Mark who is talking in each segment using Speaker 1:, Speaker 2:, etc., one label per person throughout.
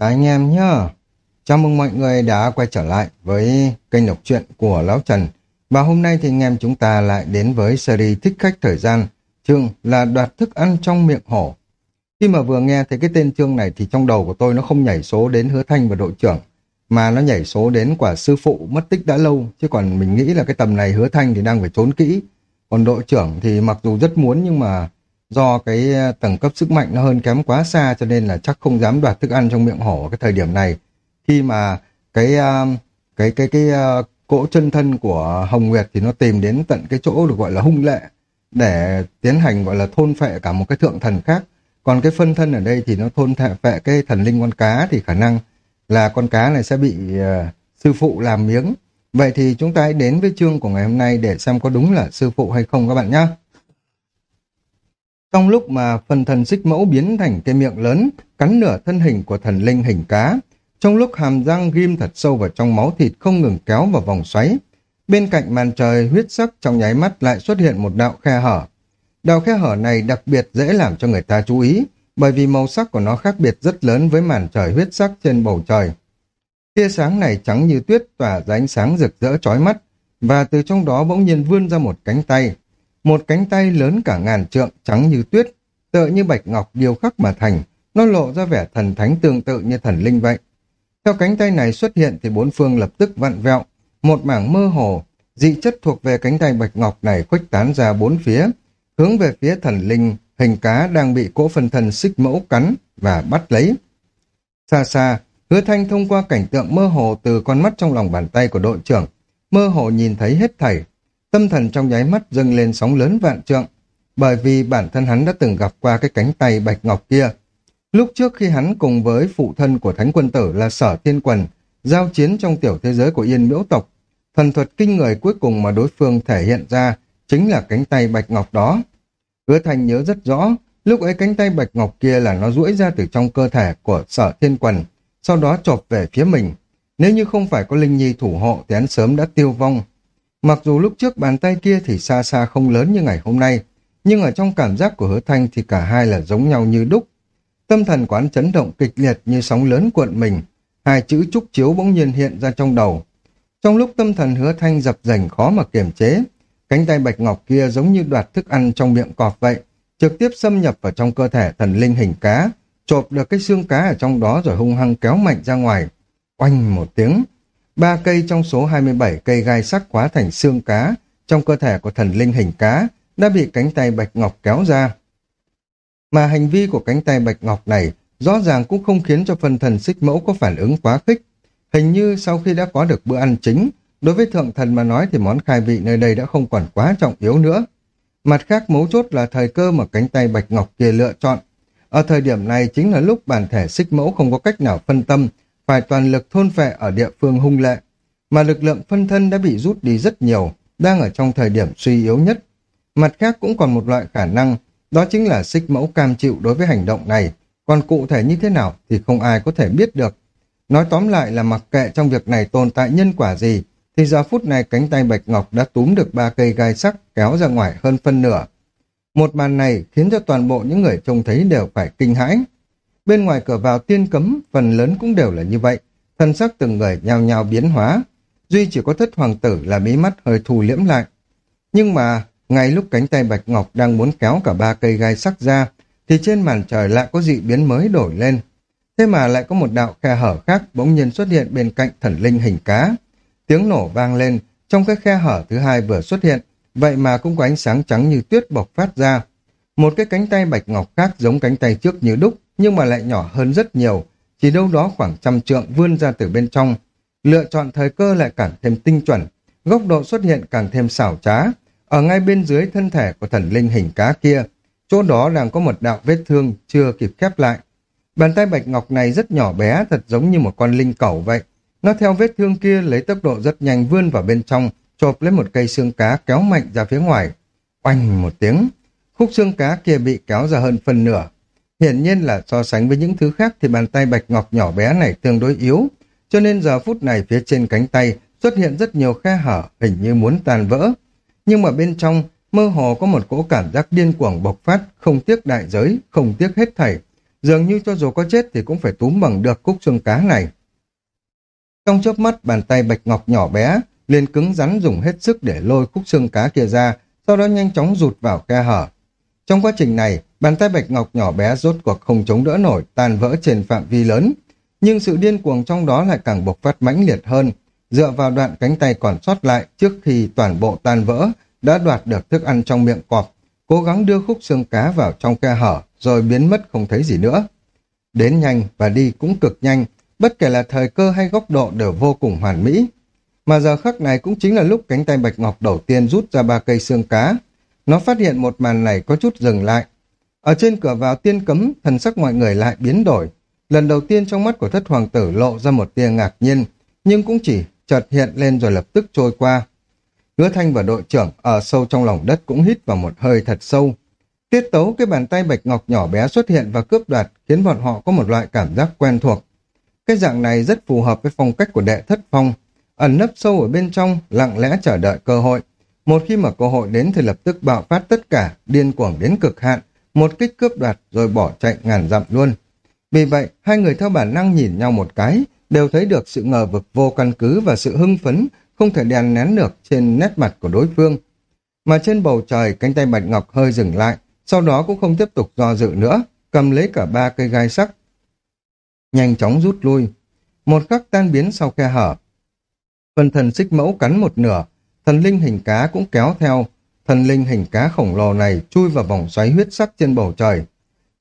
Speaker 1: Chào anh em nhá. Chào mừng mọi người đã quay trở lại với kênh đọc truyện của Lão Trần. Và hôm nay thì anh em chúng ta lại đến với series Thích Khách Thời Gian. Chương là đoạt thức ăn trong miệng hổ. Khi mà vừa nghe thấy cái tên chương này thì trong đầu của tôi nó không nhảy số đến hứa thanh và đội trưởng. Mà nó nhảy số đến quả sư phụ mất tích đã lâu. Chứ còn mình nghĩ là cái tầm này hứa thanh thì đang phải trốn kỹ. Còn đội trưởng thì mặc dù rất muốn nhưng mà do cái ờ, tầng cấp sức mạnh nó hơn kém quá xa cho nên là chắc không dám đoạt thức ăn trong miệng hổ ở cái thời điểm này. Khi mà cái ờ, cái cái cái, cái cỗ chân thân của Hồng Nguyệt thì nó tìm đến tận cái chỗ được gọi là hung lệ để tiến hành gọi là thôn phệ cả một cái thượng thần khác. Còn cái phân thân ở đây thì nó thôn phệ cái thần linh con cá thì khả năng là con cá này sẽ bị uh, sư phụ làm miếng. Vậy thì chúng ta hãy đến với chương của ngày hôm nay để xem có đúng là sư phụ hay không các bạn nhé trong lúc mà phần thần xích mẫu biến thành cái miệng lớn, cắn nửa thân hình của thần linh hình cá, trong lúc hàm răng ghim thật sâu vào trong máu thịt không ngừng kéo vào vòng xoáy. Bên cạnh màn trời huyết sắc trong nháy mắt lại xuất hiện một đạo khe hở. Đạo khe hở này đặc biệt dễ làm cho người ta chú ý, bởi vì màu sắc của nó khác biệt rất lớn với màn trời huyết sắc trên bầu trời. Tia sáng này trắng như tuyết tỏa ra ánh sáng rực rỡ chói mắt, và từ trong đó bỗng nhiên vươn ra một cánh tay, một cánh tay lớn cả ngàn trượng trắng như tuyết, tựa như bạch ngọc điêu khắc mà thành, nó lộ ra vẻ thần thánh tương tự như thần linh vậy. Theo cánh tay này xuất hiện thì bốn phương lập tức vặn vẹo, một mảng mơ hồ, dị chất thuộc về cánh tay bạch ngọc này khuếch tán ra bốn phía, hướng về phía thần linh, hình cá đang bị cỗ phân thân xích mẫu cắn và bắt lấy. Xa xa, hứa thanh thông qua cảnh tượng mơ hồ từ con mắt trong lòng bàn tay của đội trưởng, mơ hồ nhìn thấy hết thảy, Tâm thần trong nháy mắt dâng lên sóng lớn vạn trượng, bởi vì bản thân hắn đã từng gặp qua cái cánh tay bạch ngọc kia. Lúc trước khi hắn cùng với phụ thân của thánh quân tử là sở thiên quần, giao chiến trong tiểu thế giới của yên miễu tộc, thần thuật kinh người cuối cùng mà đối phương thể hiện ra chính là cánh tay bạch ngọc đó. Hứa thành nhớ rất rõ, lúc ấy cánh tay bạch ngọc kia là nó duỗi ra từ trong cơ thể của sở thiên quần, sau đó chộp về phía mình. Nếu như không phải có Linh Nhi thủ hộ thì hắn sớm đã tiêu vong, Mặc dù lúc trước bàn tay kia thì xa xa không lớn như ngày hôm nay, nhưng ở trong cảm giác của hứa thanh thì cả hai là giống nhau như đúc. Tâm thần quán chấn động kịch liệt như sóng lớn cuộn mình, hai chữ trúc chiếu bỗng nhiên hiện ra trong đầu. Trong lúc tâm thần hứa thanh dập dành khó mà kiềm chế, cánh tay bạch ngọc kia giống như đoạt thức ăn trong miệng cọp vậy, trực tiếp xâm nhập vào trong cơ thể thần linh hình cá, chộp được cái xương cá ở trong đó rồi hung hăng kéo mạnh ra ngoài. Oanh một tiếng, Ba cây trong số 27 cây gai sắc hóa thành xương cá trong cơ thể của thần linh hình cá đã bị cánh tay Bạch Ngọc kéo ra. Mà hành vi của cánh tay Bạch Ngọc này rõ ràng cũng không khiến cho phần thần xích mẫu có phản ứng quá khích. Hình như sau khi đã có được bữa ăn chính, đối với thượng thần mà nói thì món khai vị nơi đây đã không còn quá trọng yếu nữa. Mặt khác mấu chốt là thời cơ mà cánh tay Bạch Ngọc kia lựa chọn. Ở thời điểm này chính là lúc bản thể xích mẫu không có cách nào phân tâm phải toàn lực thôn phệ ở địa phương hung lệ, mà lực lượng phân thân đã bị rút đi rất nhiều, đang ở trong thời điểm suy yếu nhất. Mặt khác cũng còn một loại khả năng, đó chính là xích mẫu cam chịu đối với hành động này, còn cụ thể như thế nào thì không ai có thể biết được. Nói tóm lại là mặc kệ trong việc này tồn tại nhân quả gì, thì giờ phút này cánh tay Bạch Ngọc đã túm được ba cây gai sắc kéo ra ngoài hơn phân nửa. Một màn này khiến cho toàn bộ những người trông thấy đều phải kinh hãi. Bên ngoài cửa vào tiên cấm, phần lớn cũng đều là như vậy. Thân sắc từng người nhào nhào biến hóa. Duy chỉ có thất hoàng tử là mí mắt hơi thù liễm lại. Nhưng mà, ngay lúc cánh tay Bạch Ngọc đang muốn kéo cả ba cây gai sắc ra, thì trên màn trời lại có dị biến mới đổi lên. Thế mà lại có một đạo khe hở khác bỗng nhiên xuất hiện bên cạnh thần linh hình cá. Tiếng nổ vang lên, trong cái khe hở thứ hai vừa xuất hiện, vậy mà cũng có ánh sáng trắng như tuyết bộc phát ra. Một cái cánh tay bạch ngọc khác giống cánh tay trước như đúc, nhưng mà lại nhỏ hơn rất nhiều, chỉ đâu đó khoảng trăm trượng vươn ra từ bên trong. Lựa chọn thời cơ lại càng thêm tinh chuẩn, góc độ xuất hiện càng thêm xảo trá. Ở ngay bên dưới thân thể của thần linh hình cá kia, chỗ đó đang có một đạo vết thương chưa kịp khép lại. Bàn tay bạch ngọc này rất nhỏ bé, thật giống như một con linh cẩu vậy. Nó theo vết thương kia lấy tốc độ rất nhanh vươn vào bên trong, chộp lấy một cây xương cá kéo mạnh ra phía ngoài. Oanh một tiếng, khúc xương cá kia bị kéo ra hơn phần nửa, Hiển nhiên là so sánh với những thứ khác thì bàn tay bạch ngọc nhỏ bé này tương đối yếu, cho nên giờ phút này phía trên cánh tay xuất hiện rất nhiều khe hở, hình như muốn tàn vỡ. Nhưng mà bên trong, mơ hồ có một cỗ cảm giác điên cuồng bộc phát, không tiếc đại giới, không tiếc hết thảy, dường như cho dù có chết thì cũng phải túm bằng được cúc xương cá này. Trong chớp mắt, bàn tay bạch ngọc nhỏ bé, liền cứng rắn dùng hết sức để lôi khúc xương cá kia ra, sau đó nhanh chóng rụt vào khe hở. Trong quá trình này, bàn tay bạch ngọc nhỏ bé rốt cuộc không chống đỡ nổi, tan vỡ trên phạm vi lớn. Nhưng sự điên cuồng trong đó lại càng bộc phát mãnh liệt hơn, dựa vào đoạn cánh tay còn sót lại trước khi toàn bộ tan vỡ, đã đoạt được thức ăn trong miệng cọp, cố gắng đưa khúc xương cá vào trong khe hở, rồi biến mất không thấy gì nữa. Đến nhanh và đi cũng cực nhanh, bất kể là thời cơ hay góc độ đều vô cùng hoàn mỹ. Mà giờ khắc này cũng chính là lúc cánh tay Bạch Ngọc đầu tiên rút ra ba cây xương cá. Nó phát hiện một màn này có chút dừng lại. Ở trên cửa vào tiên cấm, thần sắc mọi người lại biến đổi. Lần đầu tiên trong mắt của thất hoàng tử lộ ra một tia ngạc nhiên, nhưng cũng chỉ chợt hiện lên rồi lập tức trôi qua. Hứa Thanh và đội trưởng ở sâu trong lòng đất cũng hít vào một hơi thật sâu. Tiết tấu cái bàn tay bạch ngọc nhỏ bé xuất hiện và cướp đoạt khiến bọn họ có một loại cảm giác quen thuộc. Cái dạng này rất phù hợp với phong cách của đệ thất phong, ẩn nấp sâu ở bên trong, lặng lẽ chờ đợi cơ hội. Một khi mà cơ hội đến thì lập tức bạo phát tất cả, điên cuồng đến cực hạn, một kích cướp đoạt rồi bỏ chạy ngàn dặm luôn. Vì vậy, hai người theo bản năng nhìn nhau một cái, đều thấy được sự ngờ vực vô căn cứ và sự hưng phấn không thể đèn nén được trên nét mặt của đối phương. Mà trên bầu trời, cánh tay Bạch Ngọc hơi dừng lại, sau đó cũng không tiếp tục do dự nữa, cầm lấy cả ba cây gai sắc. Nhanh chóng rút lui. Một khắc tan biến sau khe hở. Phần thần xích mẫu cắn một nửa, thần linh hình cá cũng kéo theo. Thần linh hình cá khổng lồ này chui vào vòng xoáy huyết sắc trên bầu trời.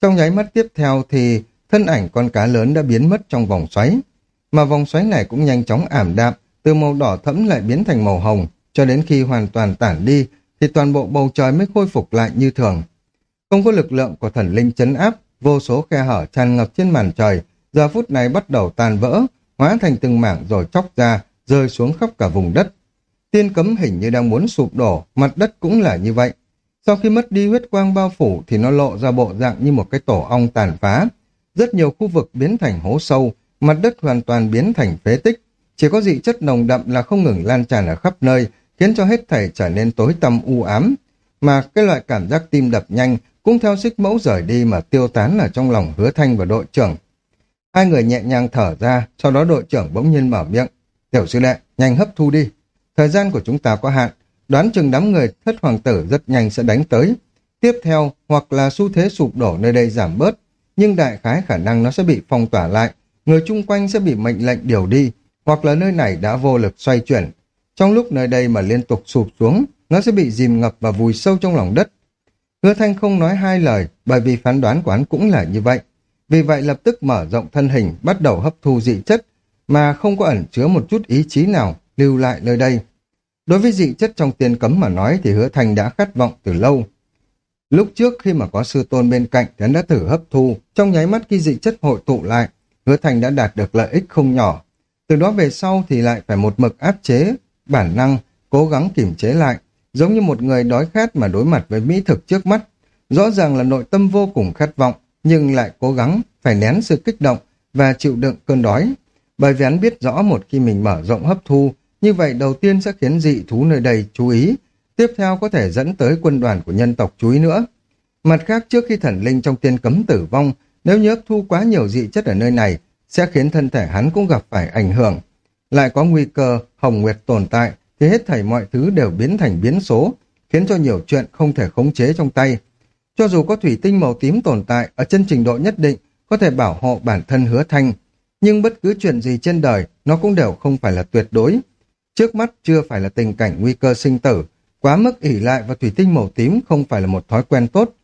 Speaker 1: Trong nháy mắt tiếp theo thì thân ảnh con cá lớn đã biến mất trong vòng xoáy. Mà vòng xoáy này cũng nhanh chóng ảm đạm, từ màu đỏ thẫm lại biến thành màu hồng, cho đến khi hoàn toàn tản đi thì toàn bộ bầu trời mới khôi phục lại như thường. Không có lực lượng của thần linh chấn áp, vô số khe hở tràn ngập trên màn trời, giờ phút này bắt đầu tan vỡ, hóa thành từng mảng rồi chóc ra, rơi xuống khắp cả vùng đất. Tiên cấm hình như đang muốn sụp đổ, mặt đất cũng là như vậy. Sau khi mất đi huyết quang bao phủ thì nó lộ ra bộ dạng như một cái tổ ong tàn phá. Rất nhiều khu vực biến thành hố sâu, mặt đất hoàn toàn biến thành phế tích. Chỉ có dị chất nồng đậm là không ngừng lan tràn ở khắp nơi, khiến cho hết thảy trở nên tối tăm u ám. Mà cái loại cảm giác tim đập nhanh cũng theo xích mẫu rời đi mà tiêu tán ở trong lòng hứa thanh và đội trưởng. Hai người nhẹ nhàng thở ra, sau đó đội trưởng bỗng nhiên mở miệng. Tiểu sư đệ, nhanh hấp thu đi. Thời gian của chúng ta có hạn, đoán chừng đám người thất hoàng tử rất nhanh sẽ đánh tới. Tiếp theo, hoặc là xu thế sụp đổ nơi đây giảm bớt, nhưng đại khái khả năng nó sẽ bị phong tỏa lại, người chung quanh sẽ bị mệnh lệnh điều đi, hoặc là nơi này đã vô lực xoay chuyển. Trong lúc nơi đây mà liên tục sụp xuống, nó sẽ bị dìm ngập và vùi sâu trong lòng đất. Hứa Thanh không nói hai lời, bởi vì phán đoán của hắn cũng là như vậy. Vì vậy lập tức mở rộng thân hình, bắt đầu hấp thu dị chất, mà không có ẩn chứa một chút ý chí nào lưu lại nơi đây. Đối với dị chất trong tiền cấm mà nói thì hứa thành đã khát vọng từ lâu. Lúc trước khi mà có sư tôn bên cạnh thì hắn đã thử hấp thu, trong nháy mắt khi dị chất hội tụ lại, hứa thành đã đạt được lợi ích không nhỏ. Từ đó về sau thì lại phải một mực áp chế, bản năng, cố gắng kiềm chế lại, giống như một người đói khát mà đối mặt với mỹ thực trước mắt. Rõ ràng là nội tâm vô cùng khát vọng, nhưng lại cố gắng phải nén sự kích động và chịu đựng cơn đói. Bởi vì hắn biết rõ một khi mình mở rộng hấp thu, như vậy đầu tiên sẽ khiến dị thú nơi đây chú ý, tiếp theo có thể dẫn tới quân đoàn của nhân tộc chú ý nữa. Mặt khác trước khi thần linh trong tiên cấm tử vong, nếu như hấp thu quá nhiều dị chất ở nơi này, sẽ khiến thân thể hắn cũng gặp phải ảnh hưởng. Lại có nguy cơ hồng nguyệt tồn tại, thì hết thảy mọi thứ đều biến thành biến số, khiến cho nhiều chuyện không thể khống chế trong tay. Cho dù có thủy tinh màu tím tồn tại ở chân trình độ nhất định, có thể bảo hộ bản thân hứa thanh, nhưng bất cứ chuyện gì trên đời, nó cũng đều không phải là tuyệt đối. Trước mắt chưa phải là tình cảnh nguy cơ sinh tử, quá mức ỉ lại và thủy tinh màu tím không phải là một thói quen tốt.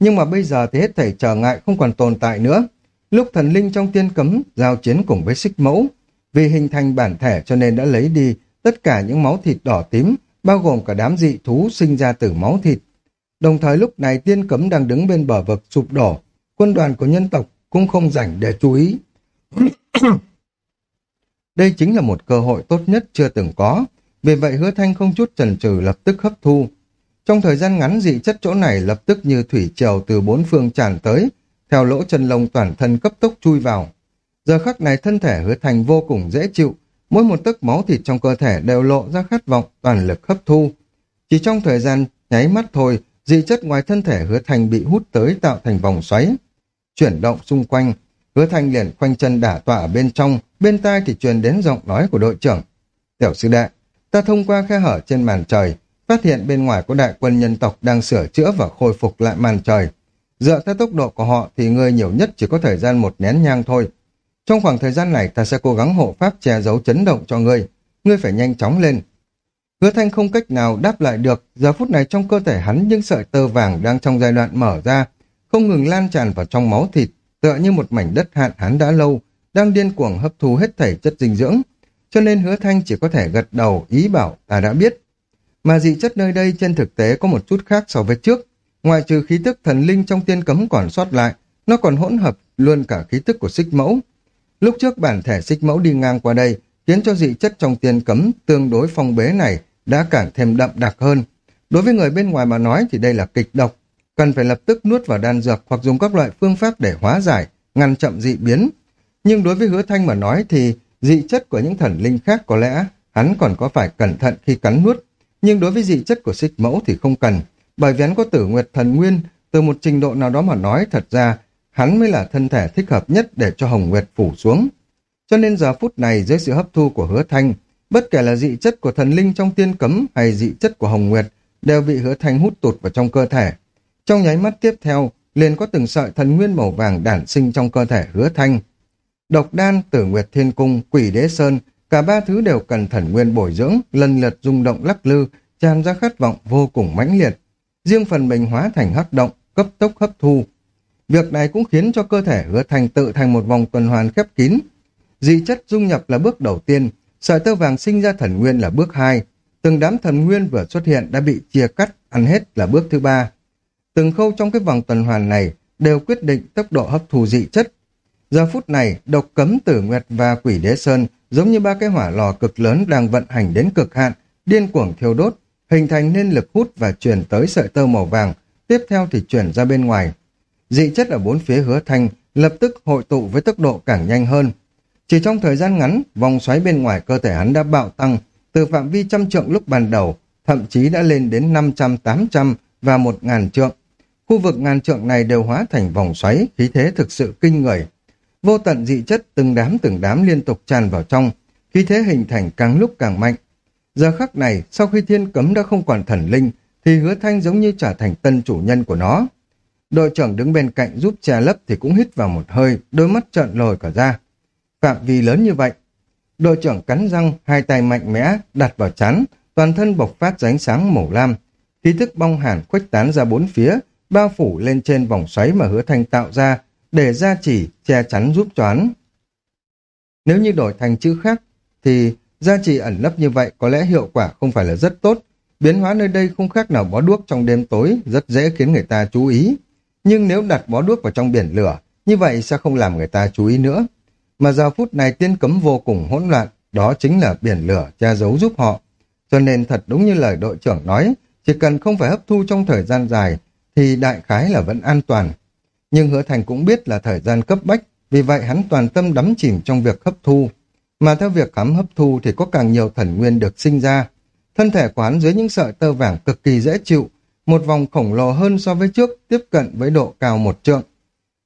Speaker 1: Nhưng mà bây giờ thì hết thảy trở ngại không còn tồn tại nữa. Lúc thần linh trong tiên cấm giao chiến cùng với xích mẫu, vì hình thành bản thể cho nên đã lấy đi tất cả những máu thịt đỏ tím, bao gồm cả đám dị thú sinh ra từ máu thịt. Đồng thời lúc này tiên cấm đang đứng bên bờ vực sụp đổ, quân đoàn của nhân tộc cũng không rảnh để chú ý. Đây chính là một cơ hội tốt nhất chưa từng có, vì vậy hứa thanh không chút chần chừ lập tức hấp thu. Trong thời gian ngắn dị chất chỗ này lập tức như thủy triều từ bốn phương tràn tới, theo lỗ chân lông toàn thân cấp tốc chui vào. Giờ khắc này thân thể hứa thành vô cùng dễ chịu, mỗi một tấc máu thịt trong cơ thể đều lộ ra khát vọng toàn lực hấp thu. Chỉ trong thời gian nháy mắt thôi, dị chất ngoài thân thể hứa thành bị hút tới tạo thành vòng xoáy. chuyển động xung quanh. Hứa thanh liền khoanh chân đả tọa ở bên trong, bên tai thì truyền đến giọng nói của đội trưởng. Tiểu sư đệ, ta thông qua khe hở trên màn trời, phát hiện bên ngoài có đại quân nhân tộc đang sửa chữa và khôi phục lại màn trời. Dựa theo tốc độ của họ thì ngươi nhiều nhất chỉ có thời gian một nén nhang thôi. Trong khoảng thời gian này ta sẽ cố gắng hộ pháp che giấu chấn động cho ngươi. Ngươi phải nhanh chóng lên. Hứa thanh không cách nào đáp lại được. Giờ phút này trong cơ thể hắn những sợi tơ vàng đang trong giai đoạn mở ra, không ngừng lan tràn vào trong máu thịt, tựa như một mảnh đất hạn hán đã lâu, đang điên cuồng hấp thu hết thảy chất dinh dưỡng. Cho nên hứa thanh chỉ có thể gật đầu ý bảo ta đã biết. Mà dị chất nơi đây trên thực tế có một chút khác so với trước. Ngoài trừ khí tức thần linh trong tiên cấm còn sót lại, nó còn hỗn hợp luôn cả khí tức của xích mẫu. Lúc trước bản thể xích mẫu đi ngang qua đây, khiến cho dị chất trong tiên cấm tương đối phong bế này đã càng thêm đậm đặc hơn. Đối với người bên ngoài mà nói thì đây là kịch độc, cần phải lập tức nuốt vào đan dược hoặc dùng các loại phương pháp để hóa giải, ngăn chậm dị biến. Nhưng đối với hứa thanh mà nói thì dị chất của những thần linh khác có lẽ hắn còn có phải cẩn thận khi cắn nuốt. Nhưng đối với dị chất của xích mẫu thì không cần, bởi vì hắn có tử nguyệt thần nguyên, từ một trình độ nào đó mà nói thật ra hắn mới là thân thể thích hợp nhất để cho Hồng Nguyệt phủ xuống. Cho nên giờ phút này dưới sự hấp thu của hứa thanh, bất kể là dị chất của thần linh trong tiên cấm hay dị chất của Hồng Nguyệt đều bị hứa thanh hút tụt vào trong cơ thể. Trong nháy mắt tiếp theo, liền có từng sợi thần nguyên màu vàng đản sinh trong cơ thể hứa thanh. Độc đan, tử nguyệt thiên cung, quỷ đế sơn, cả ba thứ đều cần thần nguyên bồi dưỡng, lần lượt rung động lắc lư, tràn ra khát vọng vô cùng mãnh liệt. Riêng phần mình hóa thành hắc động, cấp tốc hấp thu. Việc này cũng khiến cho cơ thể hứa thành tự thành một vòng tuần hoàn khép kín. Dị chất dung nhập là bước đầu tiên, sợi tơ vàng sinh ra thần nguyên là bước hai. Từng đám thần nguyên vừa xuất hiện đã bị chia cắt, ăn hết là bước thứ ba. Từng khâu trong cái vòng tuần hoàn này đều quyết định tốc độ hấp thu dị chất. Giờ phút này, độc cấm tử nguyệt và quỷ đế sơn giống như ba cái hỏa lò cực lớn đang vận hành đến cực hạn, điên cuồng thiêu đốt, hình thành nên lực hút và truyền tới sợi tơ màu vàng, tiếp theo thì chuyển ra bên ngoài. Dị chất ở bốn phía hứa thanh lập tức hội tụ với tốc độ càng nhanh hơn. Chỉ trong thời gian ngắn, vòng xoáy bên ngoài cơ thể hắn đã bạo tăng, từ phạm vi trăm trượng lúc ban đầu, thậm chí đã lên đến 500, 800 và 1.000 trượng. Khu vực ngàn trượng này đều hóa thành vòng xoáy, khí thế thực sự kinh người. Vô tận dị chất từng đám từng đám liên tục tràn vào trong, khí thế hình thành càng lúc càng mạnh. Giờ khắc này, sau khi thiên cấm đã không còn thần linh, thì hứa thanh giống như trở thành tân chủ nhân của nó. Đội trưởng đứng bên cạnh giúp che lấp thì cũng hít vào một hơi, đôi mắt trợn lồi cả ra. Phạm vi lớn như vậy. Đội trưởng cắn răng, hai tay mạnh mẽ, đặt vào chán, toàn thân bộc phát ánh sáng màu lam. Khí thức bong hàn khuếch tán ra bốn phía, bao phủ lên trên vòng xoáy mà hứa thanh tạo ra, để ra chỉ, che chắn giúp choán. Nếu như đổi thành chữ khác, thì gia trì ẩn nấp như vậy có lẽ hiệu quả không phải là rất tốt. Biến hóa nơi đây không khác nào bó đuốc trong đêm tối, rất dễ khiến người ta chú ý. Nhưng nếu đặt bó đuốc vào trong biển lửa, như vậy sẽ không làm người ta chú ý nữa. Mà giờ phút này tiên cấm vô cùng hỗn loạn, đó chính là biển lửa che giấu giúp họ. Cho nên thật đúng như lời đội trưởng nói, chỉ cần không phải hấp thu trong thời gian dài, thì đại khái là vẫn an toàn. Nhưng hứa thành cũng biết là thời gian cấp bách, vì vậy hắn toàn tâm đắm chìm trong việc hấp thu. Mà theo việc khám hấp thu thì có càng nhiều thần nguyên được sinh ra. Thân thể của hắn dưới những sợi tơ vàng cực kỳ dễ chịu, một vòng khổng lồ hơn so với trước, tiếp cận với độ cao một trượng.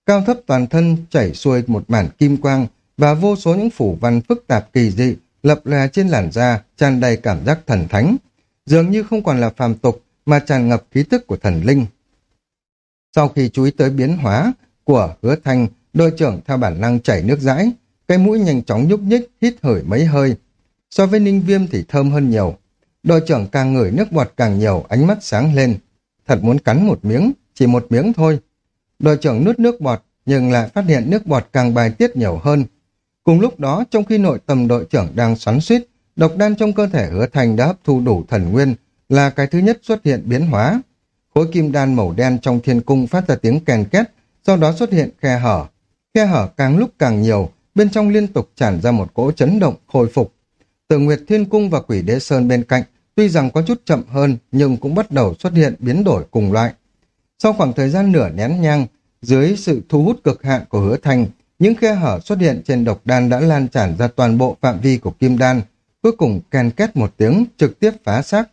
Speaker 1: Cao thấp toàn thân chảy xuôi một màn kim quang và vô số những phủ văn phức tạp kỳ dị lập lè trên làn da, tràn đầy cảm giác thần thánh. Dường như không còn là phàm tục mà tràn ngập khí tức của thần linh. Sau khi chú ý tới biến hóa của hứa thanh, đội trưởng theo bản năng chảy nước rãi, cái mũi nhanh chóng nhúc nhích, hít hởi mấy hơi. So với ninh viêm thì thơm hơn nhiều. Đội trưởng càng ngửi nước bọt càng nhiều, ánh mắt sáng lên. Thật muốn cắn một miếng, chỉ một miếng thôi. Đội trưởng nuốt nước bọt, nhưng lại phát hiện nước bọt càng bài tiết nhiều hơn. Cùng lúc đó, trong khi nội tâm đội trưởng đang xoắn suýt, độc đan trong cơ thể hứa thành đã hấp thu đủ thần nguyên, là cái thứ nhất xuất hiện biến hóa. Khối kim đan màu đen trong thiên cung phát ra tiếng kèn két, sau đó xuất hiện khe hở. Khe hở càng lúc càng nhiều, bên trong liên tục tràn ra một cỗ chấn động, khôi phục. Từ Nguyệt Thiên Cung và Quỷ Đế Sơn bên cạnh, tuy rằng có chút chậm hơn, nhưng cũng bắt đầu xuất hiện biến đổi cùng loại. Sau khoảng thời gian nửa nén nhang, dưới sự thu hút cực hạn của hứa thanh, những khe hở xuất hiện trên độc đan đã lan tràn ra toàn bộ phạm vi của kim đan, cuối cùng kèn két một tiếng trực tiếp phá xác.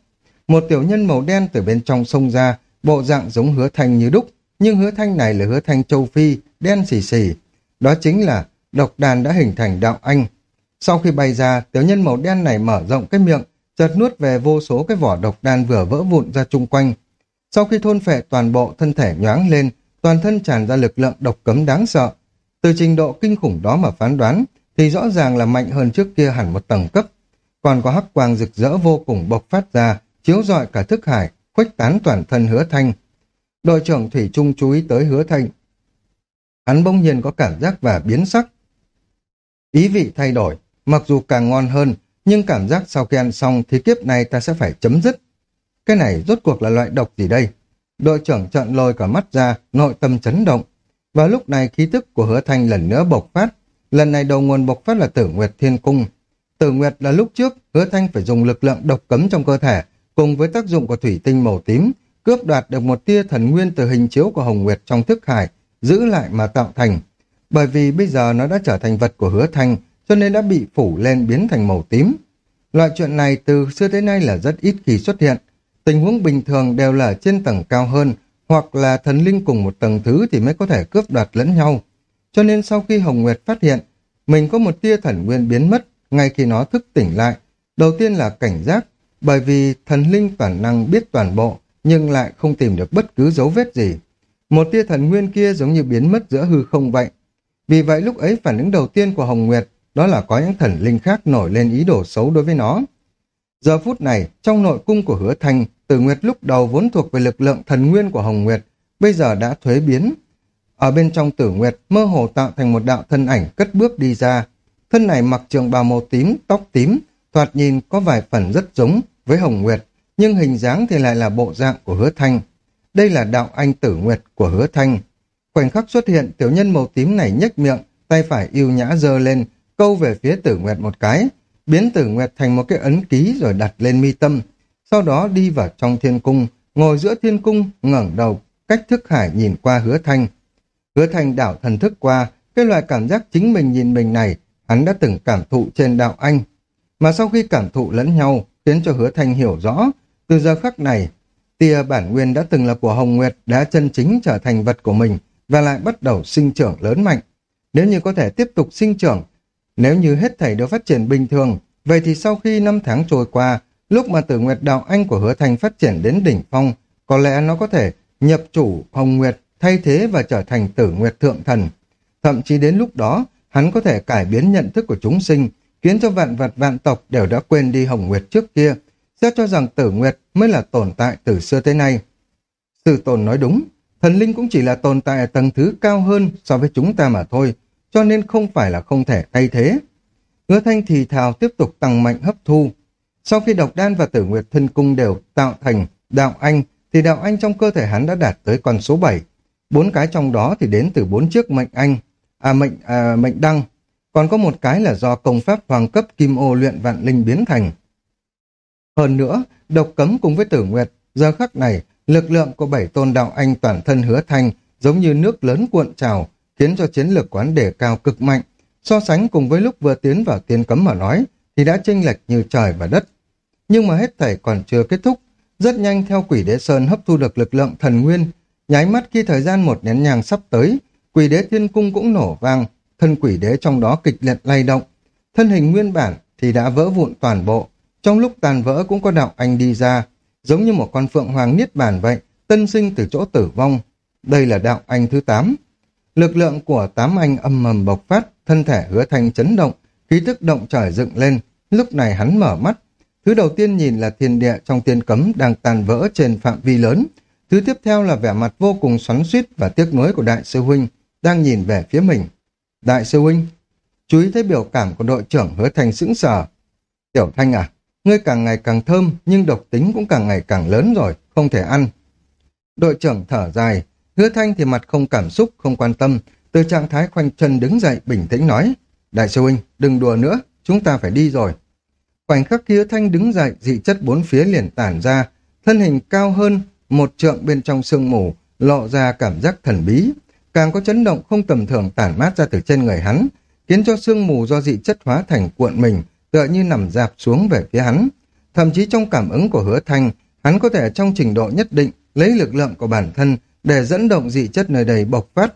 Speaker 1: Một tiểu nhân màu đen từ bên trong sông ra, bộ dạng giống hứa thanh như đúc, nhưng hứa thanh này là hứa thanh châu Phi, đen xì xì. Đó chính là độc đàn đã hình thành đạo anh. Sau khi bay ra, tiểu nhân màu đen này mở rộng cái miệng, chợt nuốt về vô số cái vỏ độc đan vừa vỡ vụn ra chung quanh. Sau khi thôn phệ toàn bộ thân thể nhoáng lên, toàn thân tràn ra lực lượng độc cấm đáng sợ. Từ trình độ kinh khủng đó mà phán đoán, thì rõ ràng là mạnh hơn trước kia hẳn một tầng cấp. Còn có hắc quang rực rỡ vô cùng bộc phát ra, chiếu rọi cả thức hải, khuếch tán toàn thân hứa thanh. Đội trưởng Thủy Trung chú ý tới hứa thanh. Hắn bỗng nhiên có cảm giác và biến sắc. Ý vị thay đổi, mặc dù càng ngon hơn, nhưng cảm giác sau khi ăn xong thì kiếp này ta sẽ phải chấm dứt. Cái này rốt cuộc là loại độc gì đây? Đội trưởng trợn lôi cả mắt ra, nội tâm chấn động. Và lúc này khí tức của hứa thanh lần nữa bộc phát. Lần này đầu nguồn bộc phát là tử nguyệt thiên cung. Tử nguyệt là lúc trước, hứa thanh phải dùng lực lượng độc cấm trong cơ thể, cùng với tác dụng của thủy tinh màu tím, cướp đoạt được một tia thần nguyên từ hình chiếu của Hồng Nguyệt trong thức hải, giữ lại mà tạo thành. Bởi vì bây giờ nó đã trở thành vật của hứa thanh, cho nên đã bị phủ lên biến thành màu tím. Loại chuyện này từ xưa tới nay là rất ít khi xuất hiện. Tình huống bình thường đều là trên tầng cao hơn, hoặc là thần linh cùng một tầng thứ thì mới có thể cướp đoạt lẫn nhau. Cho nên sau khi Hồng Nguyệt phát hiện, mình có một tia thần nguyên biến mất, ngay khi nó thức tỉnh lại, đầu tiên là cảnh giác, bởi vì thần linh toàn năng biết toàn bộ, nhưng lại không tìm được bất cứ dấu vết gì. Một tia thần nguyên kia giống như biến mất giữa hư không vậy. Vì vậy lúc ấy phản ứng đầu tiên của Hồng Nguyệt đó là có những thần linh khác nổi lên ý đồ xấu đối với nó. Giờ phút này, trong nội cung của hứa thành tử nguyệt lúc đầu vốn thuộc về lực lượng thần nguyên của Hồng Nguyệt, bây giờ đã thuế biến. Ở bên trong tử nguyệt, mơ hồ tạo thành một đạo thân ảnh cất bước đi ra. Thân này mặc trường bào màu tím, tóc tím, thoạt nhìn có vài phần rất giống với Hồng Nguyệt, nhưng hình dáng thì lại là bộ dạng của hứa thanh. Đây là đạo anh tử nguyệt của hứa thanh. Khoảnh khắc xuất hiện, tiểu nhân màu tím này nhếch miệng, tay phải yêu nhã giơ lên, câu về phía tử nguyệt một cái, biến tử nguyệt thành một cái ấn ký rồi đặt lên mi tâm, sau đó đi vào trong thiên cung, ngồi giữa thiên cung, ngẩng đầu, cách thức hải nhìn qua hứa thanh. Hứa thanh đảo thần thức qua, cái loại cảm giác chính mình nhìn mình này, hắn đã từng cảm thụ trên đạo anh. Mà sau khi cảm thụ lẫn nhau, khiến cho hứa thanh hiểu rõ, từ giờ khắc này, tia bản nguyên đã từng là của Hồng Nguyệt đã chân chính trở thành vật của mình và lại bắt đầu sinh trưởng lớn mạnh. Nếu như có thể tiếp tục sinh trưởng, nếu như hết thảy đều phát triển bình thường, vậy thì sau khi năm tháng trôi qua, lúc mà tử nguyệt đạo anh của hứa thành phát triển đến đỉnh phong, có lẽ nó có thể nhập chủ hồng nguyệt thay thế và trở thành tử nguyệt thượng thần. Thậm chí đến lúc đó, hắn có thể cải biến nhận thức của chúng sinh, khiến cho vạn vật vạn tộc đều đã quên đi hồng nguyệt trước kia, sẽ cho rằng tử nguyệt mới là tồn tại từ xưa tới nay. Sư tồn nói đúng, thần linh cũng chỉ là tồn tại ở tầng thứ cao hơn so với chúng ta mà thôi, cho nên không phải là không thể thay thế. Hứa thanh thì thào tiếp tục tăng mạnh hấp thu. Sau khi độc đan và tử nguyệt thân cung đều tạo thành đạo anh, thì đạo anh trong cơ thể hắn đã đạt tới con số 7. Bốn cái trong đó thì đến từ bốn chiếc mệnh anh, à mệnh, à, mệnh đăng. Còn có một cái là do công pháp hoàng cấp kim ô luyện vạn linh biến thành. Hơn nữa, độc cấm cùng với tử nguyệt, giờ khắc này, lực lượng của bảy tôn đạo anh toàn thân hứa thanh giống như nước lớn cuộn trào, khiến cho chiến lược quán đề cao cực mạnh. So sánh cùng với lúc vừa tiến vào tiên cấm mà nói, thì đã chênh lệch như trời và đất. Nhưng mà hết thảy còn chưa kết thúc. Rất nhanh theo quỷ đế sơn hấp thu được lực lượng thần nguyên, nháy mắt khi thời gian một nén nhàng sắp tới, quỷ đế thiên cung cũng nổ vang, thân quỷ đế trong đó kịch liệt lay động. Thân hình nguyên bản thì đã vỡ vụn toàn bộ, trong lúc tàn vỡ cũng có đạo anh đi ra, giống như một con phượng hoàng niết bàn vậy, tân sinh từ chỗ tử vong. Đây là đạo anh thứ 8. Lực lượng của tám anh âm mầm bộc phát, thân thể hứa thanh chấn động, khí tức động trời dựng lên. Lúc này hắn mở mắt. Thứ đầu tiên nhìn là thiên địa trong tiên cấm đang tàn vỡ trên phạm vi lớn. Thứ tiếp theo là vẻ mặt vô cùng xoắn suýt và tiếc nuối của đại sư huynh, đang nhìn về phía mình. Đại sư huynh, chú ý thấy biểu cảm của đội trưởng hứa thanh sững sờ. Tiểu thanh à, ngươi càng ngày càng thơm nhưng độc tính cũng càng ngày càng lớn rồi, không thể ăn. Đội trưởng thở dài, Hứa Thanh thì mặt không cảm xúc, không quan tâm, từ trạng thái khoanh chân đứng dậy bình tĩnh nói, Đại sư huynh, đừng đùa nữa, chúng ta phải đi rồi. Khoảnh khắc kia Thanh đứng dậy, dị chất bốn phía liền tản ra, thân hình cao hơn, một trượng bên trong sương mù, lộ ra cảm giác thần bí, càng có chấn động không tầm thường tản mát ra từ trên người hắn, khiến cho sương mù do dị chất hóa thành cuộn mình, tựa như nằm dạp xuống về phía hắn. Thậm chí trong cảm ứng của hứa thanh, hắn có thể trong trình độ nhất định lấy lực lượng của bản thân để dẫn động dị chất nơi đây bộc phát.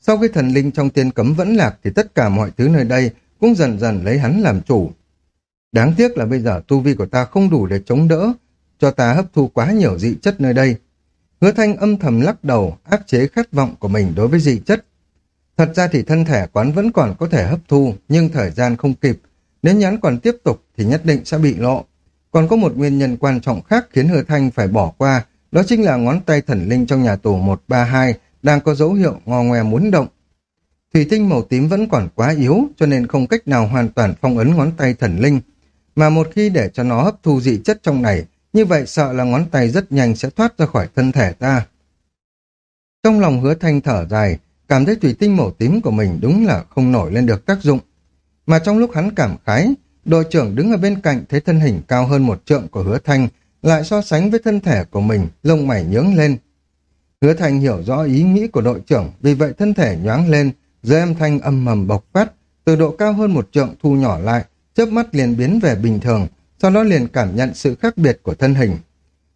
Speaker 1: Sau khi thần linh trong tiên cấm vẫn lạc thì tất cả mọi thứ nơi đây cũng dần dần lấy hắn làm chủ. Đáng tiếc là bây giờ tu vi của ta không đủ để chống đỡ, cho ta hấp thu quá nhiều dị chất nơi đây. Hứa thanh âm thầm lắc đầu, áp chế khát vọng của mình đối với dị chất. Thật ra thì thân thể quán vẫn còn có thể hấp thu, nhưng thời gian không kịp. Nếu nhắn còn tiếp tục thì nhất định sẽ bị lộ. Còn có một nguyên nhân quan trọng khác khiến Hứa Thanh phải bỏ qua, đó chính là ngón tay thần linh trong nhà tù 132 đang có dấu hiệu ngò ngoe muốn động. Thủy tinh màu tím vẫn còn quá yếu, cho nên không cách nào hoàn toàn phong ấn ngón tay thần linh. Mà một khi để cho nó hấp thu dị chất trong này, như vậy sợ là ngón tay rất nhanh sẽ thoát ra khỏi thân thể ta. Trong lòng hứa thanh thở dài, cảm thấy thủy tinh màu tím của mình đúng là không nổi lên được tác dụng. Mà trong lúc hắn cảm khái, đội trưởng đứng ở bên cạnh thấy thân hình cao hơn một trượng của hứa thanh, lại so sánh với thân thể của mình, lông mày nhướng lên. Hứa thanh hiểu rõ ý nghĩ của đội trưởng, vì vậy thân thể nhoáng lên, dưới âm thanh âm mầm bộc phát, từ độ cao hơn một trượng thu nhỏ lại, chớp mắt liền biến về bình thường, sau đó liền cảm nhận sự khác biệt của thân hình.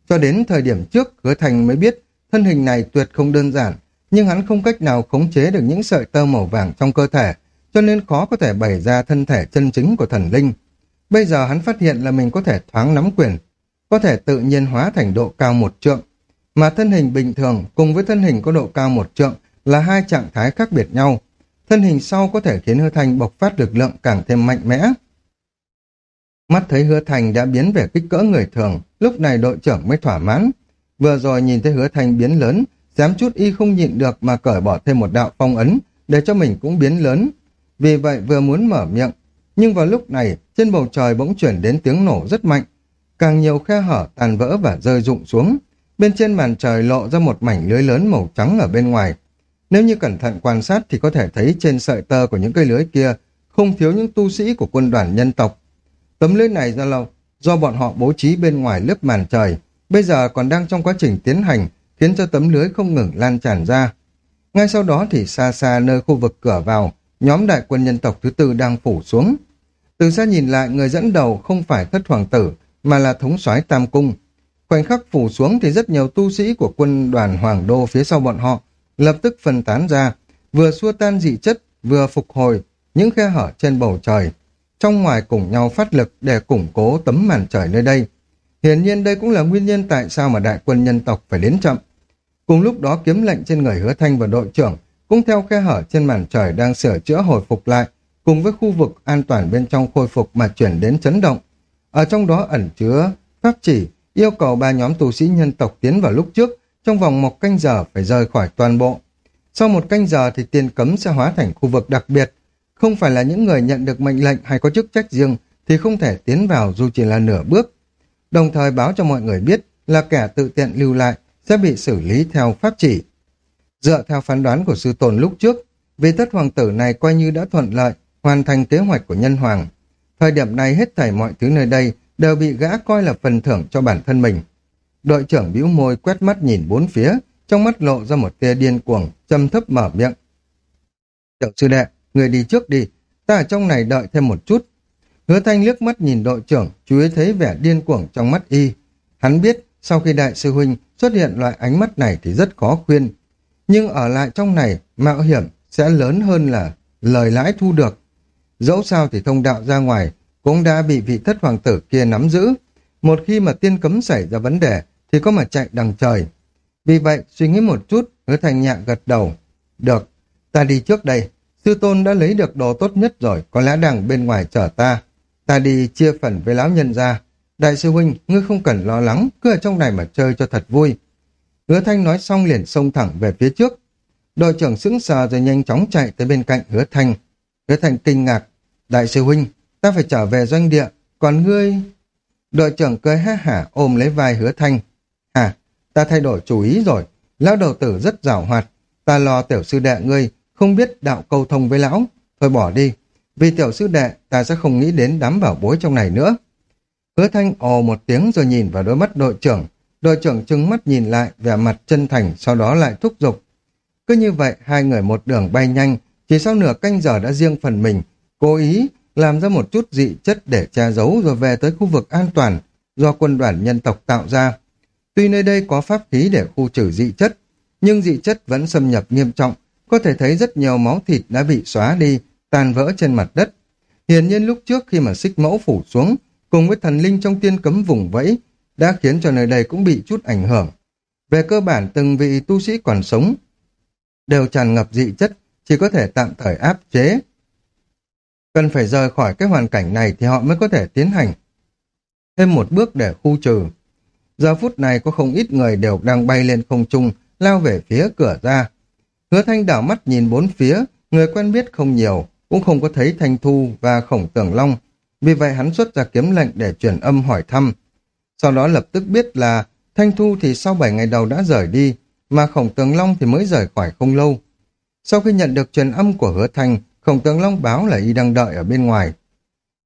Speaker 1: Cho đến thời điểm trước, hứa thành mới biết thân hình này tuyệt không đơn giản, nhưng hắn không cách nào khống chế được những sợi tơ màu vàng trong cơ thể, cho nên khó có thể bày ra thân thể chân chính của thần linh. Bây giờ hắn phát hiện là mình có thể thoáng nắm quyền, có thể tự nhiên hóa thành độ cao một trượng, mà thân hình bình thường cùng với thân hình có độ cao một trượng là hai trạng thái khác biệt nhau. Thân hình sau có thể khiến hứa thành bộc phát lực lượng càng thêm mạnh mẽ. Mắt thấy hứa thành đã biến về kích cỡ người thường, lúc này đội trưởng mới thỏa mãn. Vừa rồi nhìn thấy hứa thành biến lớn, dám chút y không nhịn được mà cởi bỏ thêm một đạo phong ấn, để cho mình cũng biến lớn. Vì vậy vừa muốn mở miệng, nhưng vào lúc này, trên bầu trời bỗng chuyển đến tiếng nổ rất mạnh. Càng nhiều khe hở tàn vỡ và rơi rụng xuống. Bên trên màn trời lộ ra một mảnh lưới lớn màu trắng ở bên ngoài. Nếu như cẩn thận quan sát thì có thể thấy trên sợi tơ của những cây lưới kia không thiếu những tu sĩ của quân đoàn nhân tộc Tấm lưới này do lâu, do bọn họ bố trí bên ngoài lớp màn trời, bây giờ còn đang trong quá trình tiến hành, khiến cho tấm lưới không ngừng lan tràn ra. Ngay sau đó thì xa xa nơi khu vực cửa vào, nhóm đại quân nhân tộc thứ tư đang phủ xuống. Từ xa nhìn lại, người dẫn đầu không phải thất hoàng tử, mà là thống soái Tam Cung. Khoảnh khắc phủ xuống thì rất nhiều tu sĩ của quân đoàn Hoàng Đô phía sau bọn họ lập tức phân tán ra, vừa xua tan dị chất, vừa phục hồi những khe hở trên bầu trời, trong ngoài cùng nhau phát lực để củng cố tấm màn trời nơi đây. Hiển nhiên đây cũng là nguyên nhân tại sao mà đại quân nhân tộc phải đến chậm. Cùng lúc đó kiếm lệnh trên người hứa thanh và đội trưởng cũng theo khe hở trên màn trời đang sửa chữa hồi phục lại, cùng với khu vực an toàn bên trong khôi phục mà chuyển đến chấn động. Ở trong đó ẩn chứa pháp chỉ yêu cầu ba nhóm tù sĩ nhân tộc tiến vào lúc trước, trong vòng một canh giờ phải rời khỏi toàn bộ. Sau một canh giờ thì tiền cấm sẽ hóa thành khu vực đặc biệt, không phải là những người nhận được mệnh lệnh hay có chức trách riêng thì không thể tiến vào dù chỉ là nửa bước. Đồng thời báo cho mọi người biết là kẻ tự tiện lưu lại sẽ bị xử lý theo pháp chỉ. Dựa theo phán đoán của sư tồn lúc trước, vì thất hoàng tử này coi như đã thuận lợi hoàn thành kế hoạch của nhân hoàng. Thời điểm này hết thảy mọi thứ nơi đây đều bị gã coi là phần thưởng cho bản thân mình. Đội trưởng bĩu môi quét mắt nhìn bốn phía, trong mắt lộ ra một tia điên cuồng, châm thấp mở miệng. Tiểu sư đệ, người đi trước đi, ta ở trong này đợi thêm một chút. Hứa thanh liếc mắt nhìn đội trưởng, chú ý thấy vẻ điên cuồng trong mắt y. Hắn biết, sau khi đại sư huynh xuất hiện loại ánh mắt này thì rất khó khuyên. Nhưng ở lại trong này, mạo hiểm sẽ lớn hơn là lời lãi thu được. Dẫu sao thì thông đạo ra ngoài cũng đã bị vị thất hoàng tử kia nắm giữ. Một khi mà tiên cấm xảy ra vấn đề thì có mà chạy đằng trời. Vì vậy, suy nghĩ một chút, hứa thành nhạc gật đầu. Được, ta đi trước đây, Sư tôn đã lấy được đồ tốt nhất rồi, có lẽ đang bên ngoài chờ ta. Ta đi chia phần với lão nhân ra. Đại sư huynh, ngươi không cần lo lắng, cứ ở trong này mà chơi cho thật vui. Hứa Thanh nói xong liền xông thẳng về phía trước. Đội trưởng sững sờ rồi nhanh chóng chạy tới bên cạnh Hứa Thanh. Hứa Thanh kinh ngạc. Đại sư huynh, ta phải trở về doanh địa, còn ngươi... Đội trưởng cười ha hả ôm lấy vai Hứa Thanh. À, ta thay đổi chủ ý rồi. Lão đầu tử rất giảo hoạt. Ta lo tiểu sư đệ ngươi không biết đạo câu thông với lão, thôi bỏ đi, vì tiểu sư đệ ta sẽ không nghĩ đến đám bảo bối trong này nữa. Hứa thanh ồ một tiếng rồi nhìn vào đôi mắt đội trưởng, đội trưởng trừng mắt nhìn lại vẻ mặt chân thành sau đó lại thúc giục. Cứ như vậy hai người một đường bay nhanh, chỉ sau nửa canh giờ đã riêng phần mình, cố ý làm ra một chút dị chất để che giấu rồi về tới khu vực an toàn do quân đoàn nhân tộc tạo ra. Tuy nơi đây có pháp khí để khu trừ dị chất, nhưng dị chất vẫn xâm nhập nghiêm trọng, có thể thấy rất nhiều máu thịt đã bị xóa đi, tàn vỡ trên mặt đất. Hiển nhiên lúc trước khi mà xích mẫu phủ xuống, cùng với thần linh trong tiên cấm vùng vẫy, đã khiến cho nơi đây cũng bị chút ảnh hưởng. Về cơ bản từng vị tu sĩ còn sống đều tràn ngập dị chất, chỉ có thể tạm thời áp chế. Cần phải rời khỏi cái hoàn cảnh này thì họ mới có thể tiến hành thêm một bước để khu trừ. Giờ phút này có không ít người đều đang bay lên không trung, lao về phía cửa ra. Hứa thanh đảo mắt nhìn bốn phía, người quen biết không nhiều, cũng không có thấy Thanh Thu và Khổng Tường Long. Vì vậy hắn xuất ra kiếm lệnh để truyền âm hỏi thăm. Sau đó lập tức biết là Thanh Thu thì sau 7 ngày đầu đã rời đi, mà Khổng Tường Long thì mới rời khỏi không lâu. Sau khi nhận được truyền âm của hứa thanh, Khổng Tường Long báo là y đang đợi ở bên ngoài.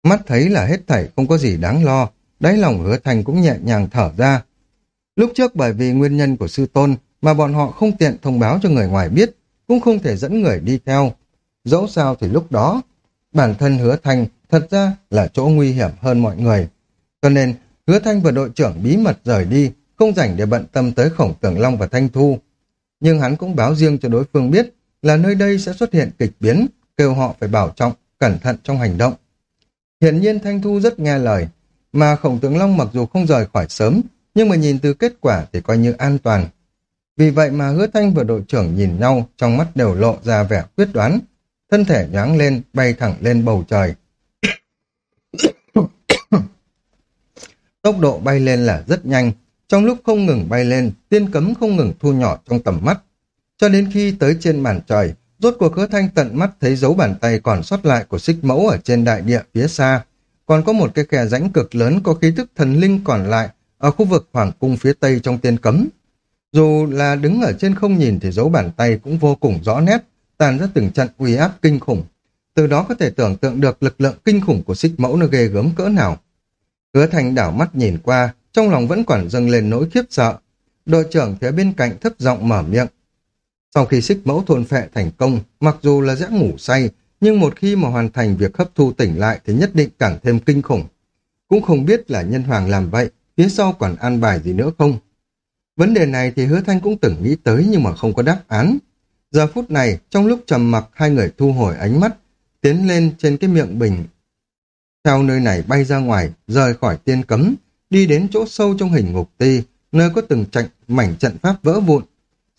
Speaker 1: Mắt thấy là hết thảy không có gì đáng lo, đáy lòng hứa thanh cũng nhẹ nhàng thở ra. Lúc trước bởi vì nguyên nhân của sư tôn mà bọn họ không tiện thông báo cho người ngoài biết, cũng không thể dẫn người đi theo. Dẫu sao thì lúc đó, bản thân hứa thanh thật ra là chỗ nguy hiểm hơn mọi người. Cho nên, hứa thanh và đội trưởng bí mật rời đi, không rảnh để bận tâm tới khổng tường long và thanh thu. Nhưng hắn cũng báo riêng cho đối phương biết là nơi đây sẽ xuất hiện kịch biến, kêu họ phải bảo trọng, cẩn thận trong hành động. Hiển nhiên Thanh Thu rất nghe lời, mà khổng tướng Long mặc dù không rời khỏi sớm, nhưng mà nhìn từ kết quả thì coi như an toàn. Vì vậy mà hứa thanh và đội trưởng nhìn nhau, trong mắt đều lộ ra vẻ quyết đoán, thân thể nhoáng lên, bay thẳng lên bầu trời. Tốc độ bay lên là rất nhanh, trong lúc không ngừng bay lên, tiên cấm không ngừng thu nhỏ trong tầm mắt. Cho đến khi tới trên màn trời, rốt cuộc hứa thanh tận mắt thấy dấu bàn tay còn sót lại của xích mẫu ở trên đại địa phía xa. Còn có một cái khe rãnh cực lớn có khí thức thần linh còn lại ở khu vực hoàng cung phía tây trong tiên cấm. Dù là đứng ở trên không nhìn thì dấu bàn tay cũng vô cùng rõ nét, tàn ra từng trận uy áp kinh khủng. Từ đó có thể tưởng tượng được lực lượng kinh khủng của xích mẫu nó ghê gớm cỡ nào. Hứa thành đảo mắt nhìn qua, trong lòng vẫn còn dâng lên nỗi khiếp sợ. Đội trưởng phía bên cạnh thấp giọng mở miệng. Sau khi xích mẫu thôn phệ thành công, mặc dù là sẽ ngủ say, nhưng một khi mà hoàn thành việc hấp thu tỉnh lại thì nhất định càng thêm kinh khủng. Cũng không biết là nhân hoàng làm vậy, phía sau còn an bài gì nữa không? Vấn đề này thì hứa thanh cũng từng nghĩ tới nhưng mà không có đáp án. Giờ phút này, trong lúc trầm mặc hai người thu hồi ánh mắt, tiến lên trên cái miệng bình. Theo nơi này bay ra ngoài, rời khỏi tiên cấm, đi đến chỗ sâu trong hình ngục ti, nơi có từng trận mảnh trận pháp vỡ vụn.